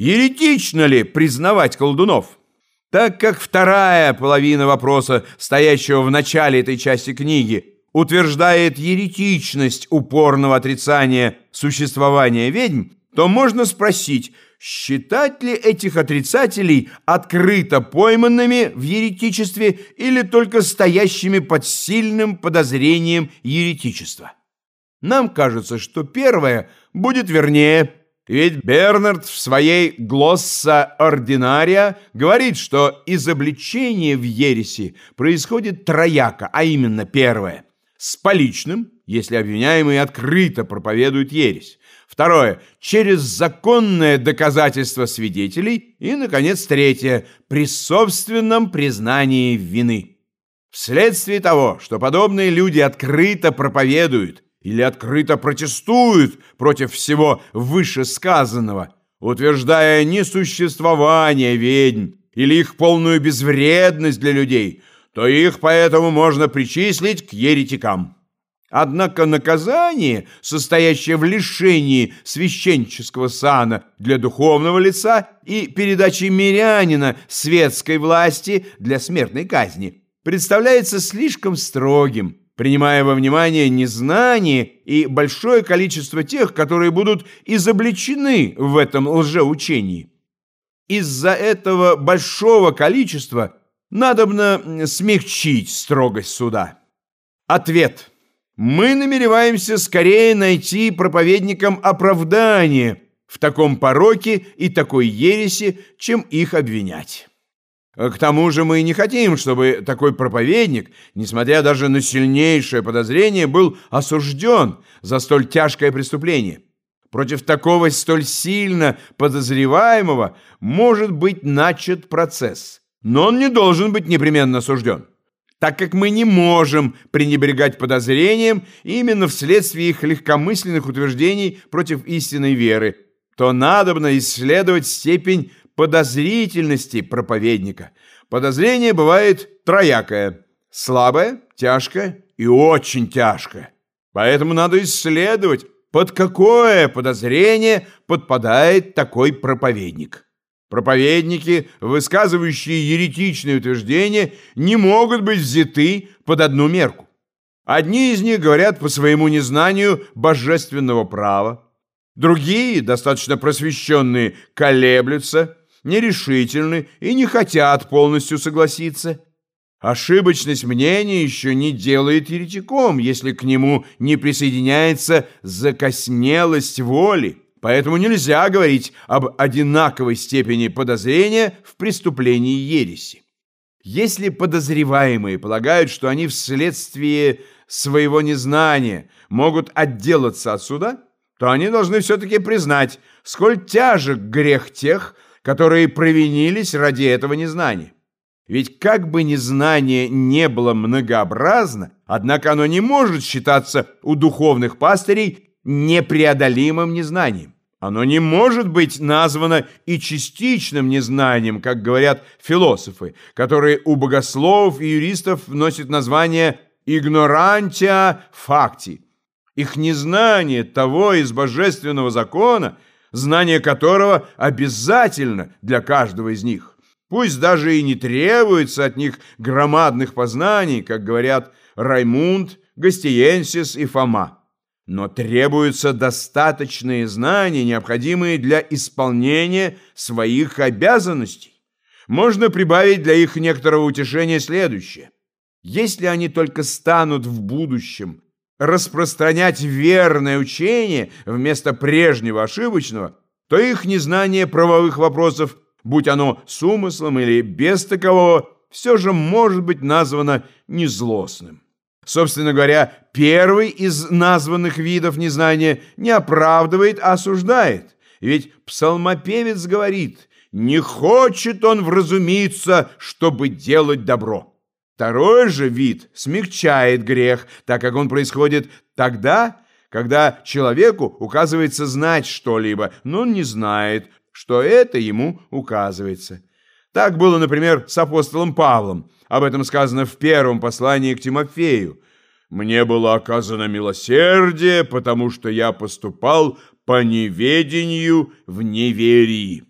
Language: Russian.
Еретично ли признавать колдунов? Так как вторая половина вопроса, стоящего в начале этой части книги, утверждает еретичность упорного отрицания существования ведьм, то можно спросить, считать ли этих отрицателей открыто пойманными в еретичестве или только стоящими под сильным подозрением еретичества. Нам кажется, что первое будет вернее, ведь Бернард в своей «Глосса ординария» говорит, что изобличение в ереси происходит трояко, а именно первое – с поличным, если обвиняемый открыто проповедует ересь. Второе – через законное доказательство свидетелей. И, наконец, третье – при собственном признании вины. Вследствие того, что подобные люди открыто проповедуют – или открыто протестуют против всего вышесказанного, утверждая несуществование ведьм или их полную безвредность для людей, то их поэтому можно причислить к еретикам. Однако наказание, состоящее в лишении священнического сана для духовного лица и передаче мирянина светской власти для смертной казни, представляется слишком строгим, принимая во внимание незнание и большое количество тех, которые будут изобличены в этом лжеучении. Из-за этого большого количества надобно смягчить строгость суда. Ответ. Мы намереваемся скорее найти проповедникам оправдание в таком пороке и такой ереси, чем их обвинять. К тому же мы не хотим, чтобы такой проповедник, несмотря даже на сильнейшее подозрение, был осужден за столь тяжкое преступление. Против такого столь сильно подозреваемого может быть начат процесс, но он не должен быть непременно осужден, так как мы не можем пренебрегать подозрением именно вследствие их легкомысленных утверждений против истинной веры, то надобно исследовать степень подозрительности проповедника. Подозрение бывает троякое – слабое, тяжкое и очень тяжкое. Поэтому надо исследовать, под какое подозрение подпадает такой проповедник. Проповедники, высказывающие еретичные утверждения, не могут быть взяты под одну мерку. Одни из них говорят по своему незнанию божественного права, другие, достаточно просвещенные, колеблются – нерешительны и не хотят полностью согласиться. Ошибочность мнения еще не делает еретиком, если к нему не присоединяется закоснелость воли. Поэтому нельзя говорить об одинаковой степени подозрения в преступлении ереси. Если подозреваемые полагают, что они вследствие своего незнания могут отделаться от суда, то они должны все-таки признать, сколь тяжек грех тех, которые провинились ради этого незнания. Ведь как бы незнание не было многообразно, однако оно не может считаться у духовных пастырей непреодолимым незнанием. Оно не может быть названо и частичным незнанием, как говорят философы, которые у богословов и юристов носят название «игнорантия факти». Их незнание того из божественного закона – знание которого обязательно для каждого из них. Пусть даже и не требуется от них громадных познаний, как говорят Раймунд, Гастиенсис и Фома. Но требуются достаточные знания, необходимые для исполнения своих обязанностей. Можно прибавить для их некоторого утешения следующее. Если они только станут в будущем распространять верное учение вместо прежнего ошибочного, то их незнание правовых вопросов, будь оно с умыслом или без такового, все же может быть названо незлостным. Собственно говоря, первый из названных видов незнания не оправдывает, а осуждает. Ведь псалмопевец говорит, не хочет он вразумиться, чтобы делать добро. Второй же вид смягчает грех, так как он происходит тогда, когда человеку указывается знать что-либо, но он не знает, что это ему указывается. Так было, например, с апостолом Павлом. Об этом сказано в первом послании к Тимофею. «Мне было оказано милосердие, потому что я поступал по неведению в неверии».